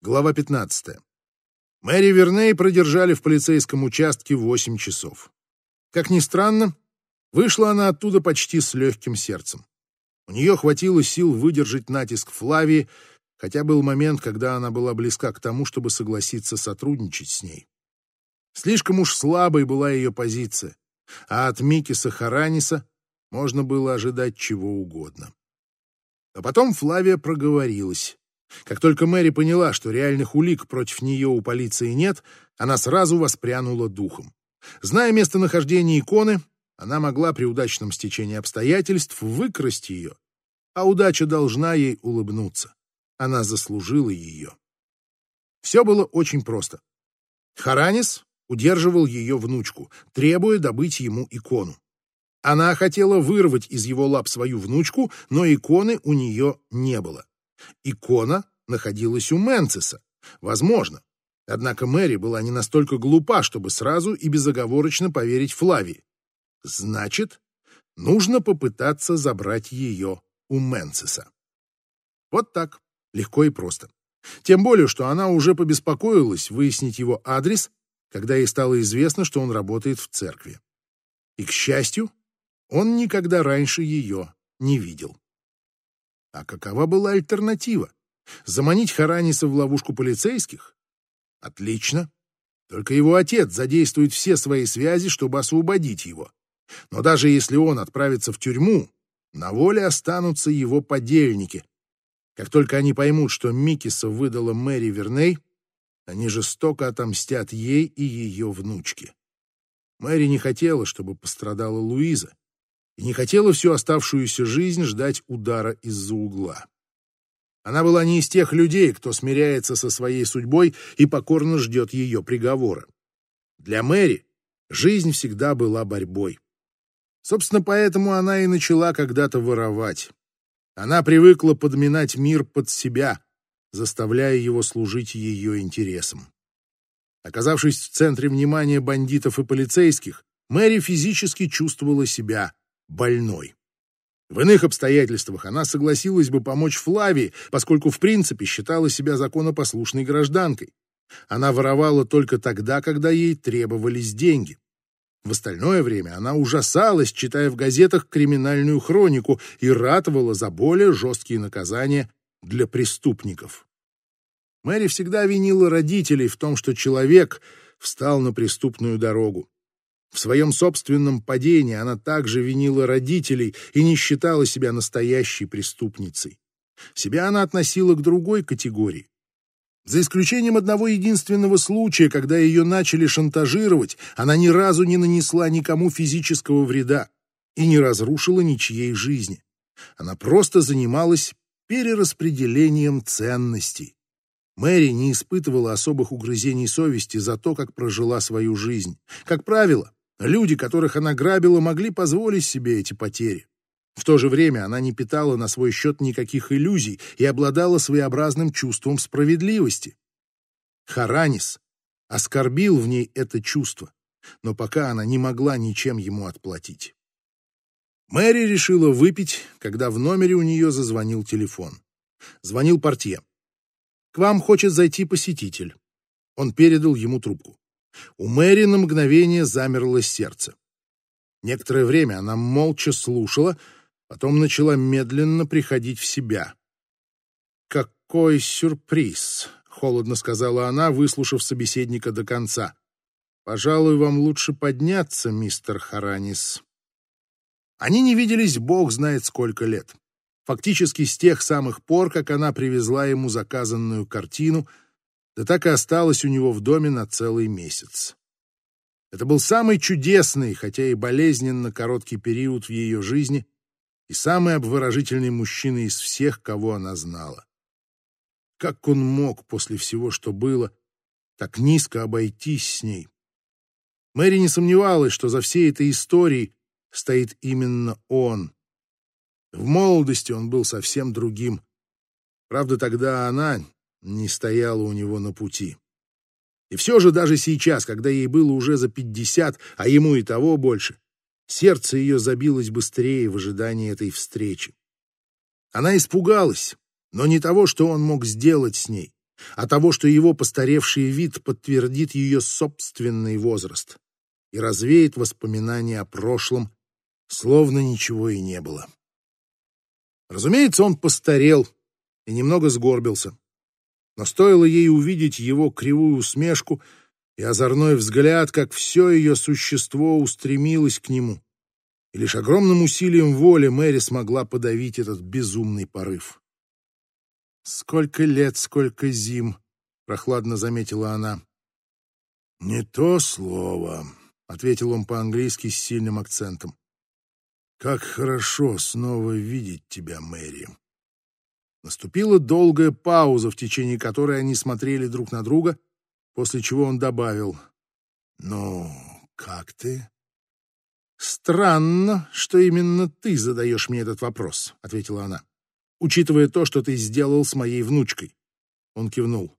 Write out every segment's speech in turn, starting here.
Глава 15. Мэри Верней продержали в полицейском участке 8 часов. Как ни странно, вышла она оттуда почти с легким сердцем. У нее хватило сил выдержать натиск Флавии, хотя был момент, когда она была близка к тому, чтобы согласиться сотрудничать с ней. Слишком уж слабой была ее позиция, а от Микиса Хараниса можно было ожидать чего угодно. А потом Флавия проговорилась. Как только Мэри поняла, что реальных улик против нее у полиции нет, она сразу воспрянула духом. Зная местонахождение иконы, она могла при удачном стечении обстоятельств выкрасть ее, а удача должна ей улыбнуться. Она заслужила ее. Все было очень просто. Харанис удерживал ее внучку, требуя добыть ему икону. Она хотела вырвать из его лап свою внучку, но иконы у нее не было. Икона находилась у Менцеса. Возможно. Однако Мэри была не настолько глупа, чтобы сразу и безоговорочно поверить Флавии. Значит, нужно попытаться забрать ее у Менцеса. Вот так, легко и просто. Тем более, что она уже побеспокоилась выяснить его адрес, когда ей стало известно, что он работает в церкви. И, к счастью, он никогда раньше ее не видел. А какова была альтернатива? Заманить Хараниса в ловушку полицейских? Отлично. Только его отец задействует все свои связи, чтобы освободить его. Но даже если он отправится в тюрьму, на воле останутся его подельники. Как только они поймут, что Микиса выдала Мэри Верней, они жестоко отомстят ей и ее внучке. Мэри не хотела, чтобы пострадала Луиза и не хотела всю оставшуюся жизнь ждать удара из-за угла. Она была не из тех людей, кто смиряется со своей судьбой и покорно ждет ее приговора. Для Мэри жизнь всегда была борьбой. Собственно, поэтому она и начала когда-то воровать. Она привыкла подминать мир под себя, заставляя его служить ее интересам. Оказавшись в центре внимания бандитов и полицейских, Мэри физически чувствовала себя больной. В иных обстоятельствах она согласилась бы помочь Флавии, поскольку в принципе считала себя законопослушной гражданкой. Она воровала только тогда, когда ей требовались деньги. В остальное время она ужасалась, читая в газетах криминальную хронику и ратовала за более жесткие наказания для преступников. Мэри всегда винила родителей в том, что человек встал на преступную дорогу. В своем собственном падении она также винила родителей и не считала себя настоящей преступницей. Себя она относила к другой категории. За исключением одного единственного случая, когда ее начали шантажировать, она ни разу не нанесла никому физического вреда и не разрушила ничьей жизни. Она просто занималась перераспределением ценностей. Мэри не испытывала особых угрызений совести за то, как прожила свою жизнь. Как правило, Люди, которых она грабила, могли позволить себе эти потери. В то же время она не питала на свой счет никаких иллюзий и обладала своеобразным чувством справедливости. Харанис оскорбил в ней это чувство, но пока она не могла ничем ему отплатить. Мэри решила выпить, когда в номере у нее зазвонил телефон. Звонил портье. «К вам хочет зайти посетитель». Он передал ему трубку. У Мэри на мгновение замерло сердце. Некоторое время она молча слушала, потом начала медленно приходить в себя. «Какой сюрприз!» — холодно сказала она, выслушав собеседника до конца. «Пожалуй, вам лучше подняться, мистер Харанис». Они не виделись бог знает сколько лет. Фактически с тех самых пор, как она привезла ему заказанную картину — да так и осталась у него в доме на целый месяц. Это был самый чудесный, хотя и болезненно короткий период в ее жизни и самый обворожительный мужчина из всех, кого она знала. Как он мог после всего, что было, так низко обойтись с ней? Мэри не сомневалась, что за всей этой историей стоит именно он. В молодости он был совсем другим. Правда, тогда она, не стояла у него на пути. И все же даже сейчас, когда ей было уже за пятьдесят, а ему и того больше, сердце ее забилось быстрее в ожидании этой встречи. Она испугалась, но не того, что он мог сделать с ней, а того, что его постаревший вид подтвердит ее собственный возраст и развеет воспоминания о прошлом, словно ничего и не было. Разумеется, он постарел и немного сгорбился. Но стоило ей увидеть его кривую усмешку и озорной взгляд, как все ее существо устремилось к нему. И лишь огромным усилием воли Мэри смогла подавить этот безумный порыв. «Сколько лет, сколько зим!» — прохладно заметила она. «Не то слово», — ответил он по-английски с сильным акцентом. «Как хорошо снова видеть тебя, Мэри!» Наступила долгая пауза, в течение которой они смотрели друг на друга, после чего он добавил «Ну, как ты?» «Странно, что именно ты задаешь мне этот вопрос», — ответила она, «учитывая то, что ты сделал с моей внучкой». Он кивнул.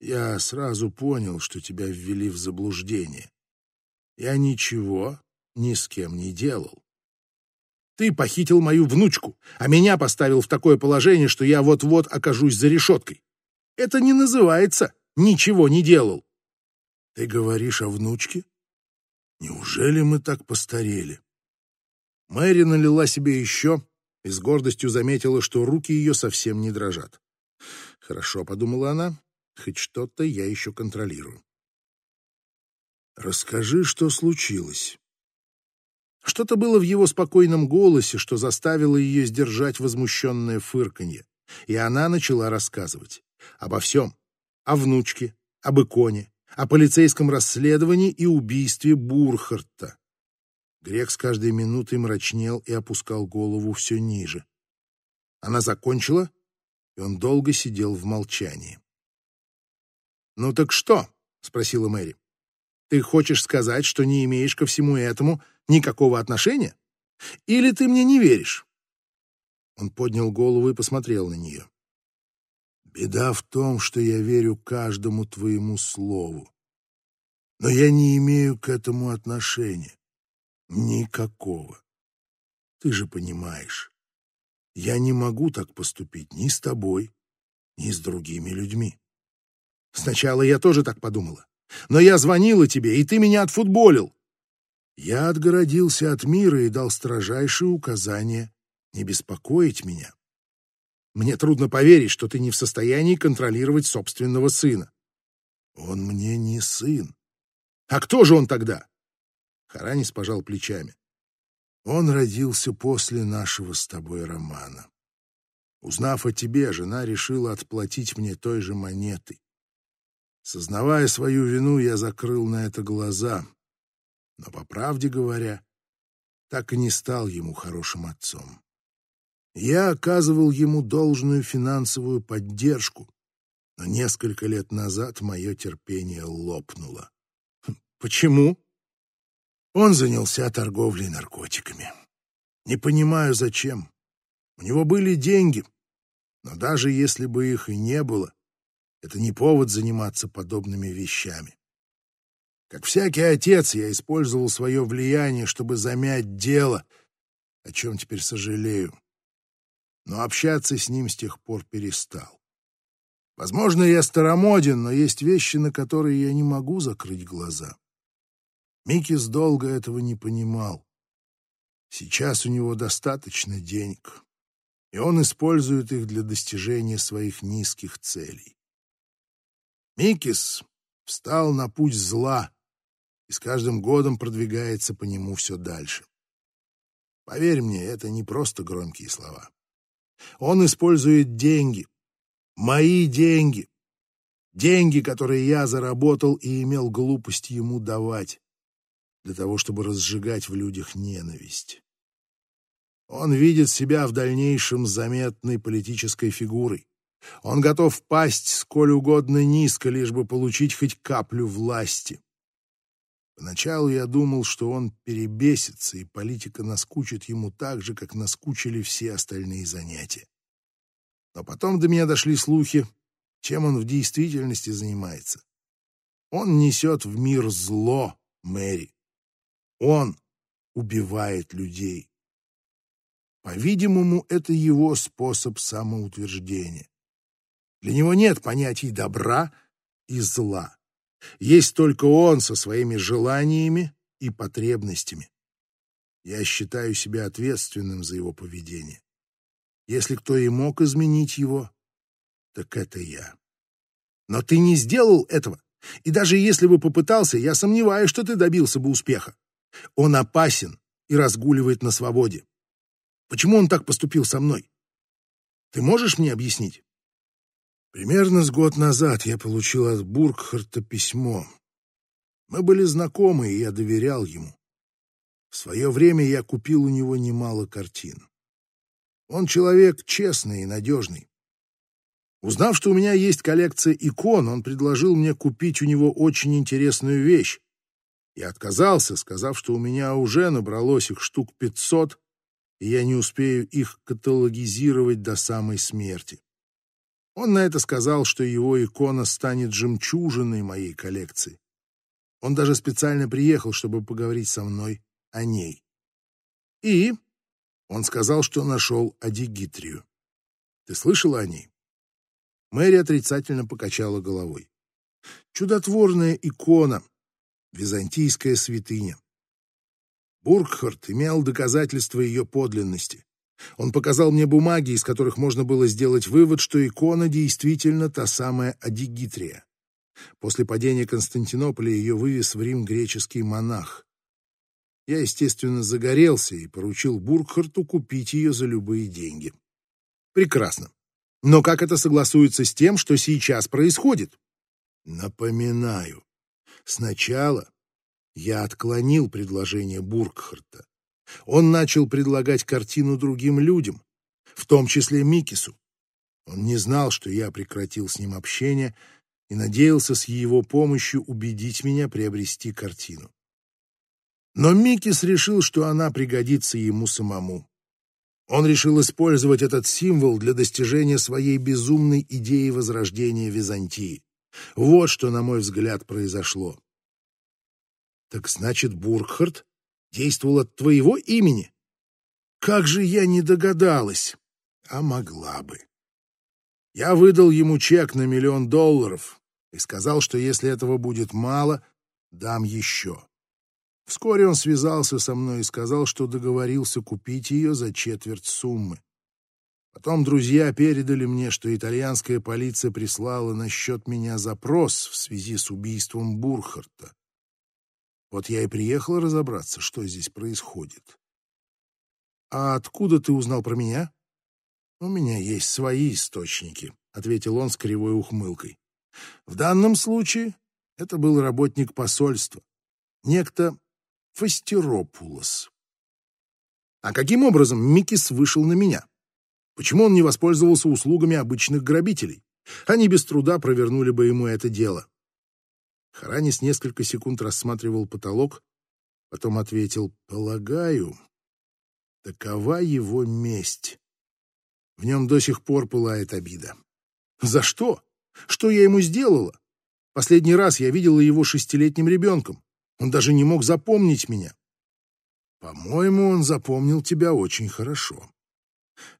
«Я сразу понял, что тебя ввели в заблуждение. Я ничего ни с кем не делал. Ты похитил мою внучку, а меня поставил в такое положение, что я вот-вот окажусь за решеткой. Это не называется «ничего не делал». Ты говоришь о внучке? Неужели мы так постарели? Мэри налила себе еще и с гордостью заметила, что руки ее совсем не дрожат. «Хорошо», — подумала она, — «хоть что-то я еще контролирую». «Расскажи, что случилось». Что-то было в его спокойном голосе, что заставило ее сдержать возмущенное фырканье. И она начала рассказывать. Обо всем. О внучке, об иконе, о полицейском расследовании и убийстве Бурхарта. Грек с каждой минутой мрачнел и опускал голову все ниже. Она закончила, и он долго сидел в молчании. «Ну так что?» — спросила Мэри. «Ты хочешь сказать, что не имеешь ко всему этому никакого отношения? Или ты мне не веришь?» Он поднял голову и посмотрел на нее. «Беда в том, что я верю каждому твоему слову. Но я не имею к этому отношения. Никакого. Ты же понимаешь, я не могу так поступить ни с тобой, ни с другими людьми. Сначала я тоже так подумала. Но я звонила тебе, и ты меня отфутболил. Я отгородился от мира и дал строжайшие указания не беспокоить меня. Мне трудно поверить, что ты не в состоянии контролировать собственного сына. Он мне не сын. А кто же он тогда? Харанис пожал плечами. Он родился после нашего с тобой романа. Узнав о тебе, жена решила отплатить мне той же монетой. Сознавая свою вину, я закрыл на это глаза, но, по правде говоря, так и не стал ему хорошим отцом. Я оказывал ему должную финансовую поддержку, но несколько лет назад мое терпение лопнуло. Хм, почему? Он занялся торговлей наркотиками. Не понимаю, зачем. У него были деньги, но даже если бы их и не было, это не повод заниматься подобными вещами. Как всякий отец, я использовал свое влияние, чтобы замять дело, о чем теперь сожалею. Но общаться с ним с тех пор перестал. Возможно, я старомоден, но есть вещи, на которые я не могу закрыть глаза. Микис долго этого не понимал. Сейчас у него достаточно денег, и он использует их для достижения своих низких целей. Микис встал на путь зла, и с каждым годом продвигается по нему все дальше. Поверь мне, это не просто громкие слова. Он использует деньги, мои деньги, деньги, которые я заработал и имел глупость ему давать, для того, чтобы разжигать в людях ненависть. Он видит себя в дальнейшем заметной политической фигурой. Он готов пасть сколь угодно низко, лишь бы получить хоть каплю власти. Поначалу я думал, что он перебесится, и политика наскучит ему так же, как наскучили все остальные занятия. Но потом до меня дошли слухи, чем он в действительности занимается. Он несет в мир зло, Мэри. Он убивает людей. По-видимому, это его способ самоутверждения. Для него нет понятий добра и зла. Есть только он со своими желаниями и потребностями. Я считаю себя ответственным за его поведение. Если кто и мог изменить его, так это я. Но ты не сделал этого. И даже если бы попытался, я сомневаюсь, что ты добился бы успеха. Он опасен и разгуливает на свободе. Почему он так поступил со мной? Ты можешь мне объяснить? Примерно с год назад я получил от Бургхарта письмо. Мы были знакомы, и я доверял ему. В свое время я купил у него немало картин. Он человек честный и надежный. Узнав, что у меня есть коллекция икон, он предложил мне купить у него очень интересную вещь. Я отказался, сказав, что у меня уже набралось их штук пятьсот, и я не успею их каталогизировать до самой смерти. Он на это сказал, что его икона станет жемчужиной моей коллекции. Он даже специально приехал, чтобы поговорить со мной о ней. И он сказал, что нашел Адигитрию. Ты слышала о ней? Мэри отрицательно покачала головой. Чудотворная икона, византийская святыня. Бургхард имел доказательства ее подлинности. Он показал мне бумаги, из которых можно было сделать вывод, что икона действительно та самая Адигитрия. После падения Константинополя ее вывез в Рим греческий монах. Я, естественно, загорелся и поручил Бургхарту купить ее за любые деньги. Прекрасно. Но как это согласуется с тем, что сейчас происходит? Напоминаю, сначала я отклонил предложение Бургхарта. Он начал предлагать картину другим людям, в том числе Микису. Он не знал, что я прекратил с ним общение и надеялся с его помощью убедить меня приобрести картину. Но Микис решил, что она пригодится ему самому. Он решил использовать этот символ для достижения своей безумной идеи возрождения Византии. Вот что, на мой взгляд, произошло. Так значит, Бургхард действовал от твоего имени? Как же я не догадалась, а могла бы. Я выдал ему чек на миллион долларов и сказал, что если этого будет мало, дам еще. Вскоре он связался со мной и сказал, что договорился купить ее за четверть суммы. Потом друзья передали мне, что итальянская полиция прислала насчет меня запрос в связи с убийством Бурхарта. Вот я и приехал разобраться, что здесь происходит. А откуда ты узнал про меня? У меня есть свои источники, ответил он с кривой ухмылкой. В данном случае это был работник посольства, некто Фастеропулос. А каким образом Микис вышел на меня? Почему он не воспользовался услугами обычных грабителей? Они без труда провернули бы ему это дело. Харанис несколько секунд рассматривал потолок, потом ответил «Полагаю, такова его месть. В нем до сих пор пылает обида. За что? Что я ему сделала? Последний раз я видела его шестилетним ребенком. Он даже не мог запомнить меня. По-моему, он запомнил тебя очень хорошо.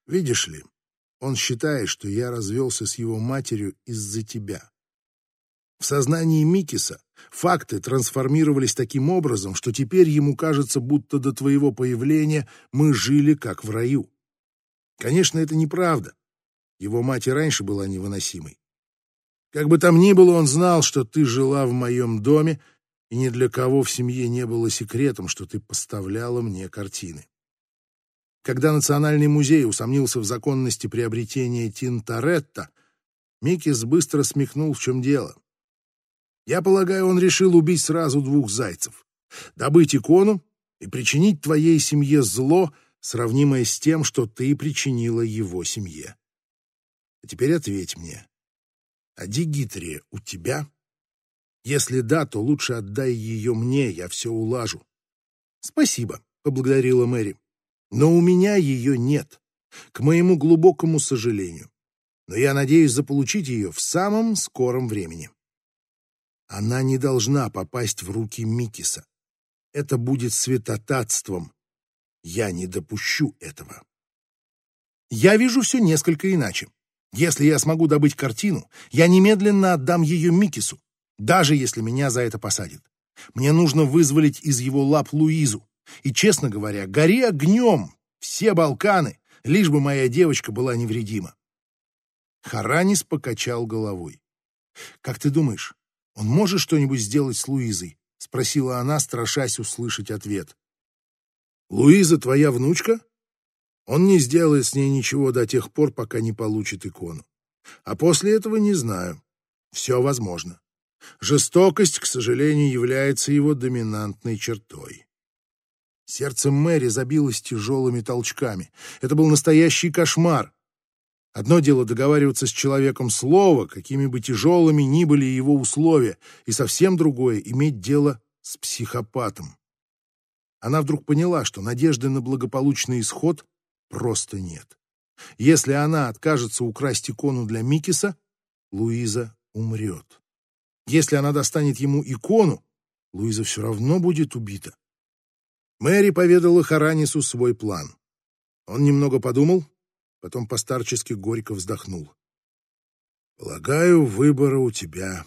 Видишь ли, он считает, что я развелся с его матерью из-за тебя. В сознании Микиса факты трансформировались таким образом, что теперь ему кажется, будто до твоего появления мы жили как в раю. Конечно, это неправда. Его мать и раньше была невыносимой. Как бы там ни было, он знал, что ты жила в моем доме, и ни для кого в семье не было секретом, что ты поставляла мне картины. Когда Национальный музей усомнился в законности приобретения Тинторетта, Микис быстро смехнул, в чем дело. Я полагаю, он решил убить сразу двух зайцев. Добыть икону и причинить твоей семье зло, сравнимое с тем, что ты причинила его семье. А теперь ответь мне. А Дигитрия у тебя? Если да, то лучше отдай ее мне, я все улажу. Спасибо, поблагодарила Мэри. Но у меня ее нет, к моему глубокому сожалению. Но я надеюсь заполучить ее в самом скором времени. Она не должна попасть в руки Микиса. Это будет святотатством. Я не допущу этого. Я вижу все несколько иначе. Если я смогу добыть картину, я немедленно отдам ее Микису, даже если меня за это посадят. Мне нужно вызволить из его лап Луизу. И, честно говоря, гори огнем все Балканы, лишь бы моя девочка была невредима. Харанис покачал головой. «Как ты думаешь, он может что-нибудь сделать с Луизой?» — спросила она, страшась услышать ответ. «Луиза твоя внучка?» Он не сделает с ней ничего до тех пор, пока не получит икону. А после этого не знаю. Все возможно. Жестокость, к сожалению, является его доминантной чертой. Сердце Мэри забилось тяжелыми толчками. Это был настоящий кошмар. Одно дело договариваться с человеком слова, какими бы тяжелыми ни были его условия, и совсем другое — иметь дело с психопатом. Она вдруг поняла, что надежды на благополучный исход просто нет. Если она откажется украсть икону для Микиса, Луиза умрет. Если она достанет ему икону, Луиза все равно будет убита. Мэри поведала Харанису свой план. Он немного подумал, потом постарчески горько вздохнул. «Полагаю, выбора у тебя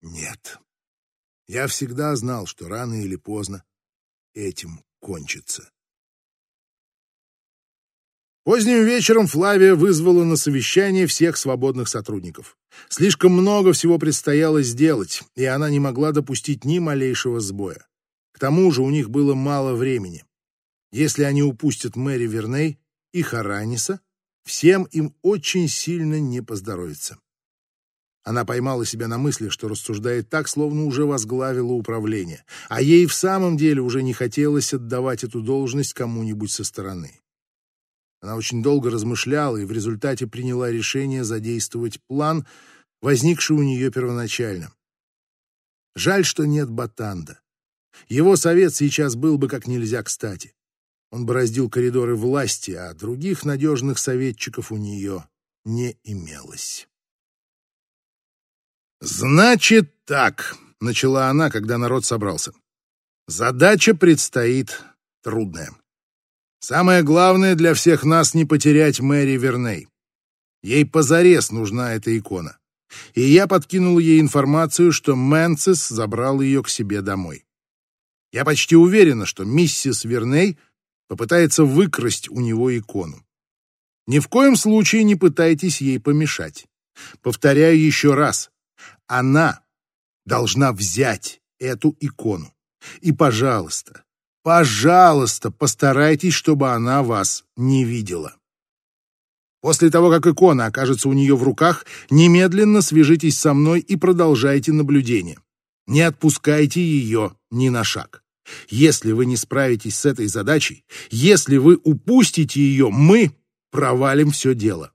нет. Я всегда знал, что рано или поздно этим кончится». Поздним вечером Флавия вызвала на совещание всех свободных сотрудников. Слишком много всего предстояло сделать, и она не могла допустить ни малейшего сбоя. К тому же у них было мало времени. Если они упустят Мэри Верней и Хараниса, всем им очень сильно не поздоровится. Она поймала себя на мысли, что рассуждает так, словно уже возглавила управление, а ей в самом деле уже не хотелось отдавать эту должность кому-нибудь со стороны. Она очень долго размышляла и в результате приняла решение задействовать план, возникший у нее первоначально. Жаль, что нет Батанда. Его совет сейчас был бы как нельзя кстати. Он бороздил коридоры власти, а других надежных советчиков у нее не имелось. «Значит так», — начала она, когда народ собрался. «Задача предстоит трудная. Самое главное для всех нас не потерять Мэри Верней. Ей позарез нужна эта икона. И я подкинул ей информацию, что Мэнсис забрал ее к себе домой. Я почти уверена, что миссис Верней попытается выкрасть у него икону. Ни в коем случае не пытайтесь ей помешать. Повторяю еще раз. Она должна взять эту икону. И, пожалуйста, Пожалуйста, постарайтесь, чтобы она вас не видела. После того, как икона окажется у нее в руках, немедленно свяжитесь со мной и продолжайте наблюдение. Не отпускайте ее ни на шаг. Если вы не справитесь с этой задачей, если вы упустите ее, мы провалим все дело.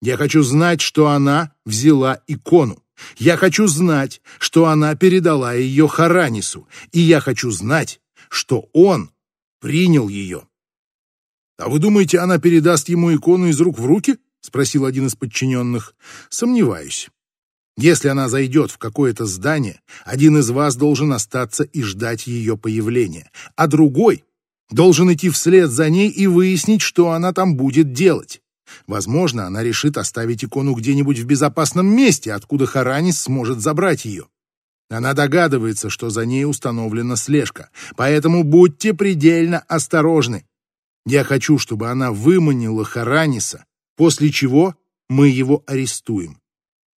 Я хочу знать, что она взяла икону. Я хочу знать, что она передала ее Харанису. И я хочу знать, что он принял ее. «А вы думаете, она передаст ему икону из рук в руки?» — спросил один из подчиненных. «Сомневаюсь. Если она зайдет в какое-то здание, один из вас должен остаться и ждать ее появления, а другой должен идти вслед за ней и выяснить, что она там будет делать. Возможно, она решит оставить икону где-нибудь в безопасном месте, откуда Харанис сможет забрать ее. Она догадывается, что за ней установлена слежка, поэтому будьте предельно осторожны. Я хочу, чтобы она выманила Хараниса, после чего мы его арестуем.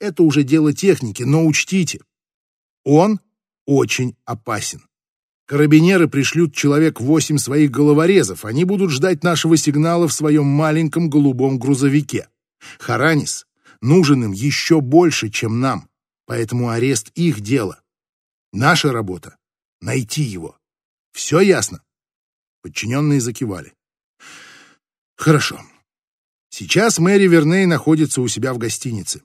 Это уже дело техники, но учтите, он очень опасен. Карабинеры пришлют человек восемь своих головорезов. Они будут ждать нашего сигнала в своем маленьком голубом грузовике. Харанис нужен им еще больше, чем нам, поэтому арест их дело. Наша работа — найти его. Все ясно?» Подчиненные закивали. «Хорошо. Сейчас Мэри Верней находится у себя в гостинице.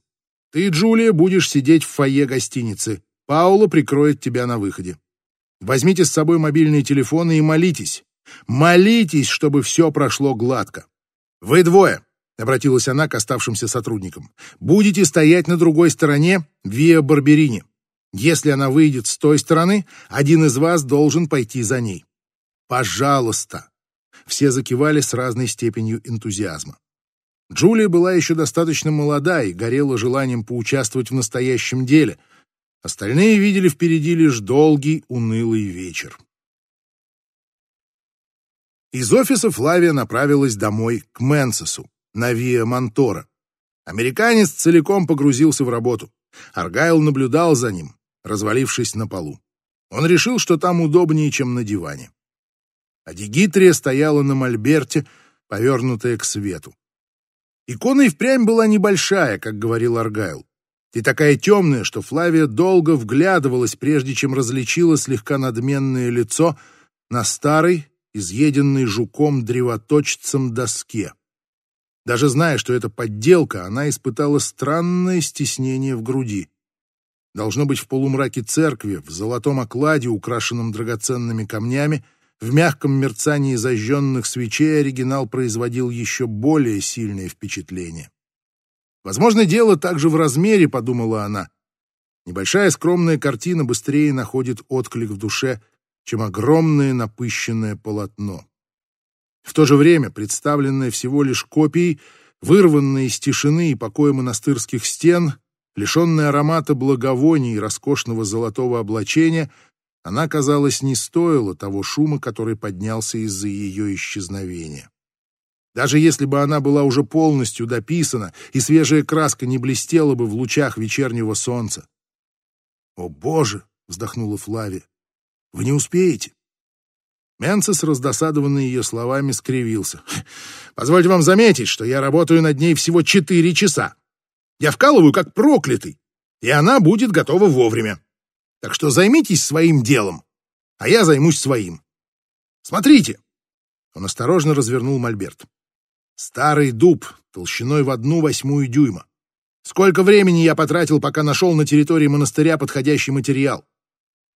Ты, Джулия, будешь сидеть в фойе гостиницы. Паула прикроет тебя на выходе. Возьмите с собой мобильные телефоны и молитесь. Молитесь, чтобы все прошло гладко. Вы двое, — обратилась она к оставшимся сотрудникам, — будете стоять на другой стороне Виа Барберини. Если она выйдет с той стороны, один из вас должен пойти за ней. Пожалуйста. Все закивали с разной степенью энтузиазма. Джулия была еще достаточно молода и горела желанием поучаствовать в настоящем деле. Остальные видели впереди лишь долгий, унылый вечер. Из офиса Флавия направилась домой к Менсесу, на Виа Монтора. Американец целиком погрузился в работу. Аргайл наблюдал за ним, развалившись на полу. Он решил, что там удобнее, чем на диване. А Дигитрия стояла на мольберте, повернутая к свету. Икона и впрямь была небольшая, как говорил Аргайл, и такая темная, что Флавия долго вглядывалась, прежде чем различила слегка надменное лицо на старой, изъеденной жуком-древоточцем доске. Даже зная, что это подделка, она испытала странное стеснение в груди. Должно быть, в полумраке церкви, в золотом окладе, украшенном драгоценными камнями, в мягком мерцании зажженных свечей оригинал производил еще более сильное впечатление. Возможно, дело также в размере, подумала она. Небольшая скромная картина быстрее находит отклик в душе, чем огромное напыщенное полотно. В то же время, представленное всего лишь копией, вырванное из тишины и покоя монастырских стен, лишенное аромата благовоний и роскошного золотого облачения, она, казалось, не стоила того шума, который поднялся из-за ее исчезновения. Даже если бы она была уже полностью дописана, и свежая краска не блестела бы в лучах вечернего солнца. «О, Боже!» — вздохнула Флавия. Вы не успеете. Менцес, раздосадованный ее словами, скривился. «Позвольте вам заметить, что я работаю над ней всего четыре часа. Я вкалываю как проклятый, и она будет готова вовремя. Так что займитесь своим делом, а я займусь своим. Смотрите!» Он осторожно развернул мольберт. «Старый дуб, толщиной в одну восьмую дюйма. Сколько времени я потратил, пока нашел на территории монастыря подходящий материал?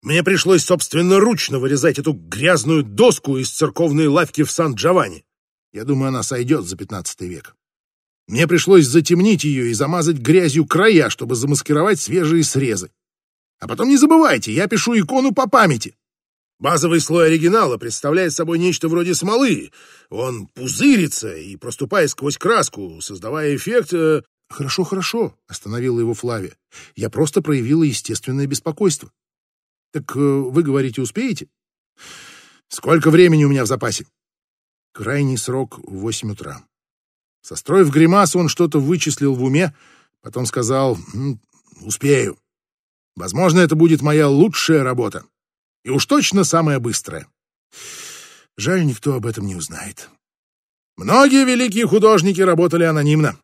Мне пришлось собственноручно вырезать эту грязную доску из церковной лавки в Сан-Джованни. Я думаю, она сойдет за пятнадцатый век. Мне пришлось затемнить ее и замазать грязью края, чтобы замаскировать свежие срезы. А потом не забывайте, я пишу икону по памяти. Базовый слой оригинала представляет собой нечто вроде смолы. Он пузырится и проступает сквозь краску, создавая эффект... Э, «Хорошо, хорошо», — остановила его Флавия. «Я просто проявила естественное беспокойство. Так э, вы говорите, успеете? Сколько времени у меня в запасе? Крайний срок — восемь утра. Состроив гримасу, он что-то вычислил в уме, потом сказал «Успею. Возможно, это будет моя лучшая работа. И уж точно самая быстрая. Жаль, никто об этом не узнает. Многие великие художники работали анонимно.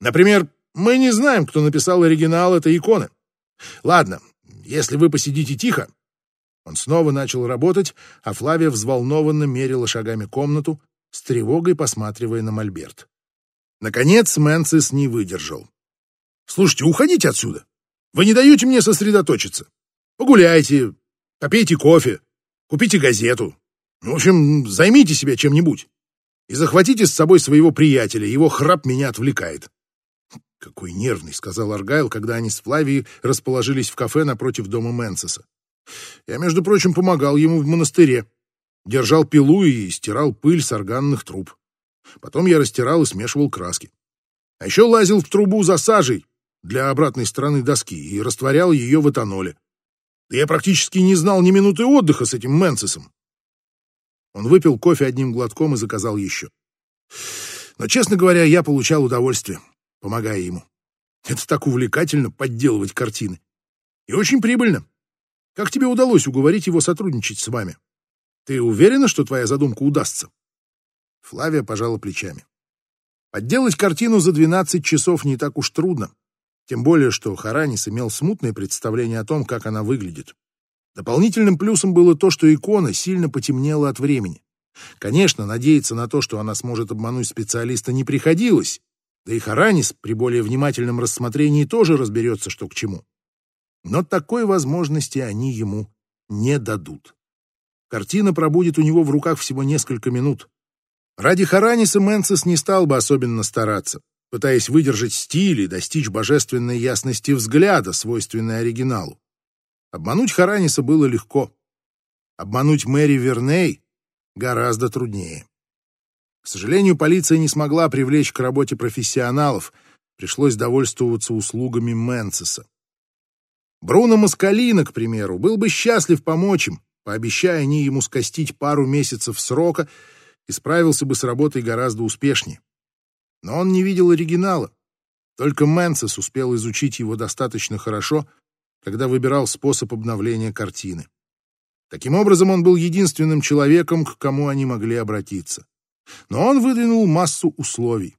Например, мы не знаем, кто написал оригинал этой иконы. Ладно, если вы посидите тихо...» Он снова начал работать, а Флавия взволнованно мерила шагами комнату, с тревогой посматривая на мольберт. Наконец Мэнсис не выдержал. «Слушайте, уходите отсюда! Вы не даете мне сосредоточиться. Погуляйте, попейте кофе, купите газету. В общем, займите себя чем-нибудь. И захватите с собой своего приятеля, его храп меня отвлекает. «Какой нервный», — сказал Аргайл, когда они с Флавией расположились в кафе напротив дома Мэнсеса. «Я, между прочим, помогал ему в монастыре. Держал пилу и стирал пыль с органных труб. Потом я растирал и смешивал краски. А еще лазил в трубу за сажей для обратной стороны доски и растворял ее в этаноле. Я практически не знал ни минуты отдыха с этим Мэнсесом». Он выпил кофе одним глотком и заказал еще. Но, честно говоря, я получал удовольствие помогая ему. Это так увлекательно подделывать картины. И очень прибыльно. Как тебе удалось уговорить его сотрудничать с вами? Ты уверена, что твоя задумка удастся? Флавия пожала плечами. Подделать картину за 12 часов не так уж трудно. Тем более, что Харанис имел смутное представление о том, как она выглядит. Дополнительным плюсом было то, что икона сильно потемнела от времени. Конечно, надеяться на то, что она сможет обмануть специалиста, не приходилось, да и Харанис при более внимательном рассмотрении тоже разберется, что к чему. Но такой возможности они ему не дадут. Картина пробудет у него в руках всего несколько минут. Ради Хараниса Мэнсес не стал бы особенно стараться, пытаясь выдержать стиль и достичь божественной ясности взгляда, свойственной оригиналу. Обмануть Хараниса было легко. Обмануть Мэри Верней гораздо труднее. К сожалению, полиция не смогла привлечь к работе профессионалов, пришлось довольствоваться услугами Мэнсиса. Бруно Маскалина, к примеру, был бы счастлив помочь им, пообещая они ему скостить пару месяцев срока и справился бы с работой гораздо успешнее. Но он не видел оригинала. Только Мэнсис успел изучить его достаточно хорошо, когда выбирал способ обновления картины. Таким образом, он был единственным человеком, к кому они могли обратиться. Но он выдвинул массу условий.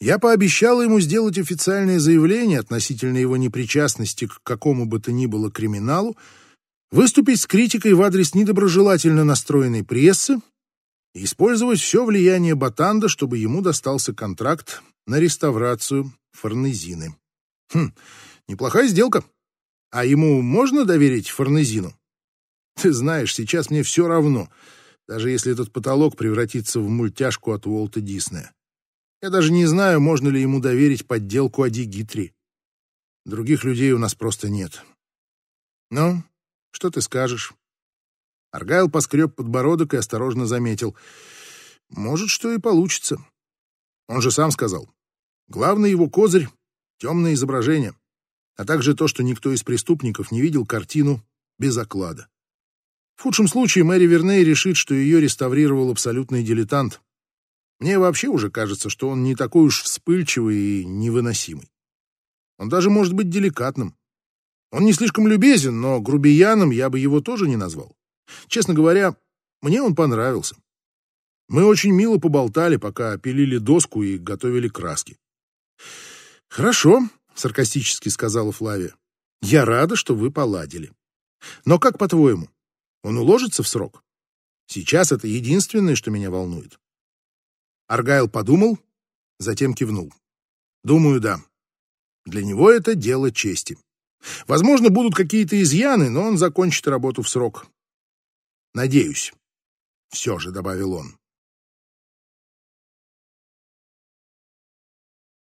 Я пообещал ему сделать официальное заявление относительно его непричастности к какому бы то ни было криминалу, выступить с критикой в адрес недоброжелательно настроенной прессы и использовать все влияние Батанда, чтобы ему достался контракт на реставрацию Форнезины. Хм, неплохая сделка. А ему можно доверить Форнезину? Ты знаешь, сейчас мне все равно — даже если этот потолок превратится в мультяшку от Уолта Диснея. Я даже не знаю, можно ли ему доверить подделку Адигитри. Других людей у нас просто нет. Ну, что ты скажешь? Аргайл поскреб подбородок и осторожно заметил. Может, что и получится. Он же сам сказал. Главный его козырь — темное изображение, а также то, что никто из преступников не видел картину без оклада. В худшем случае Мэри Верней решит, что ее реставрировал абсолютный дилетант. Мне вообще уже кажется, что он не такой уж вспыльчивый и невыносимый. Он даже может быть деликатным. Он не слишком любезен, но грубияном я бы его тоже не назвал. Честно говоря, мне он понравился. Мы очень мило поболтали, пока пилили доску и готовили краски. «Хорошо», — саркастически сказала Флавия. «Я рада, что вы поладили. Но как по-твоему, он уложится в срок? Сейчас это единственное, что меня волнует. Аргайл подумал, затем кивнул. Думаю, да. Для него это дело чести. Возможно, будут какие-то изъяны, но он закончит работу в срок. Надеюсь. Все же, добавил он.